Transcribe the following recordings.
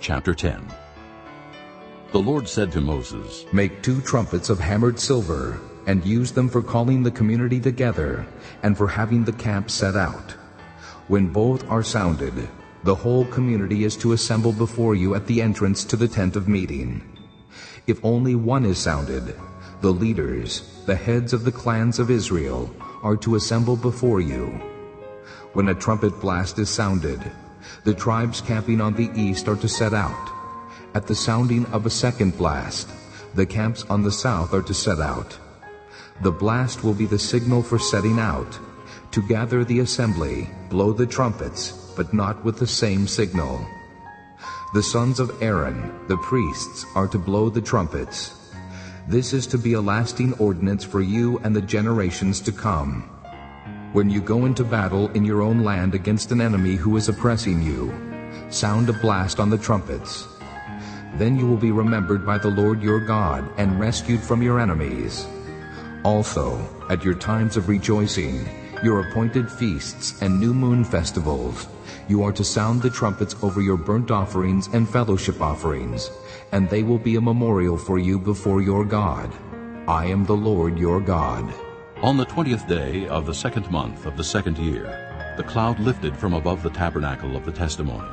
Chapter 10 The Lord said to Moses, Make two trumpets of hammered silver, and use them for calling the community together, and for having the camp set out. When both are sounded, the whole community is to assemble before you at the entrance to the tent of meeting. If only one is sounded, the leaders, the heads of the clans of Israel, are to assemble before you. When a trumpet blast is sounded, the tribes camping on the east are to set out. At the sounding of a second blast, the camps on the south are to set out. The blast will be the signal for setting out. To gather the assembly, blow the trumpets, but not with the same signal. The sons of Aaron, the priests, are to blow the trumpets. This is to be a lasting ordinance for you and the generations to come. When you go into battle in your own land against an enemy who is oppressing you, sound a blast on the trumpets. Then you will be remembered by the Lord your God and rescued from your enemies. Also, at your times of rejoicing, your appointed feasts and new moon festivals, you are to sound the trumpets over your burnt offerings and fellowship offerings, and they will be a memorial for you before your God. I am the Lord your God. On the twentieth day of the second month of the second year, the cloud lifted from above the tabernacle of the testimony.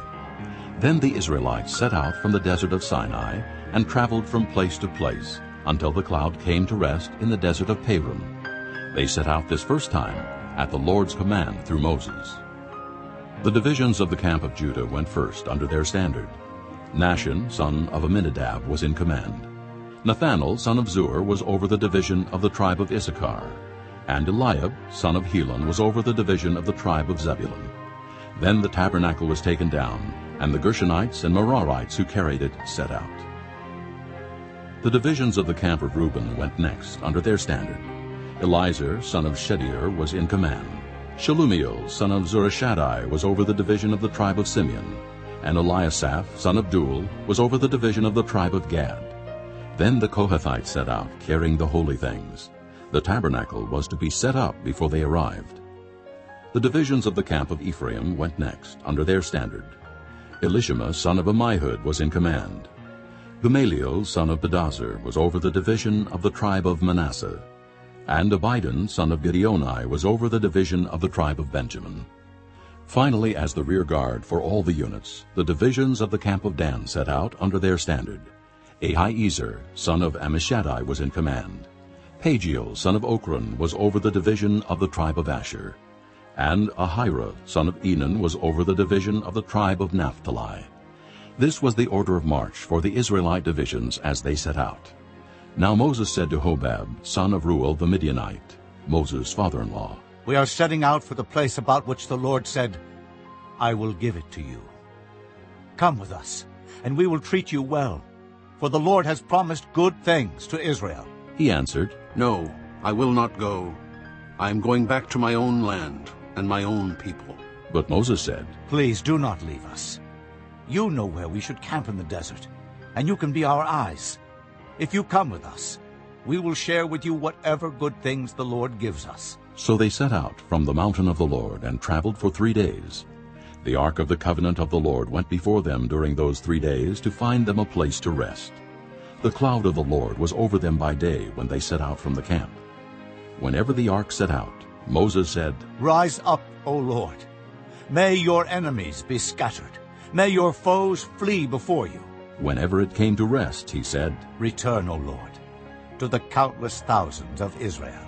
Then the Israelites set out from the desert of Sinai and traveled from place to place until the cloud came to rest in the desert of Paran. They set out this first time at the Lord's command through Moses. The divisions of the camp of Judah went first under their standard. Nahshon, son of Amminadab, was in command. Nethanel, son of Zuar, was over the division of the tribe of Issachar and Eliab, son of Helon, was over the division of the tribe of Zebulun. Then the tabernacle was taken down, and the Gershonites and Merarites who carried it set out. The divisions of the camp of Reuben went next, under their standard. Elizur, son of Shedeur, was in command. Shelumiel, son of Zurishaddai, was over the division of the tribe of Simeon, and Eliasaph, son of Deuel, was over the division of the tribe of Gad. Then the Kohathites set out, carrying the holy things. The tabernacle was to be set up before they arrived. The divisions of the camp of Ephraim went next, under their standard. Elishama, son of Ammihud, was in command. Gamaliel, son of Pedahzur, was over the division of the tribe of Manasseh. And Abidan, son of Gideoni, was over the division of the tribe of Benjamin. Finally, as the rear guard for all the units, the divisions of the camp of Dan set out under their standard. Ahiezer, son of Ammishaddai, was in command. Pagiel, son of Ochran, was over the division of the tribe of Asher. And Ahira, son of Enan, was over the division of the tribe of Naphtali. This was the order of march for the Israelite divisions as they set out. Now Moses said to Hobab, son of Reuel the Midianite, Moses' father-in-law, We are setting out for the place about which the Lord said, I will give it to you. Come with us, and we will treat you well, for the Lord has promised good things to Israel. He answered, No, I will not go. I am going back to my own land and my own people. But Moses said, Please do not leave us. You know where we should camp in the desert, and you can be our eyes. If you come with us, we will share with you whatever good things the Lord gives us. So they set out from the mountain of the Lord and traveled for three days. The ark of the covenant of the Lord went before them during those three days to find them a place to rest. The cloud of the Lord was over them by day when they set out from the camp. Whenever the ark set out, Moses said, Rise up, O Lord. May your enemies be scattered. May your foes flee before you. Whenever it came to rest, he said, Return, O Lord, to the countless thousands of Israel.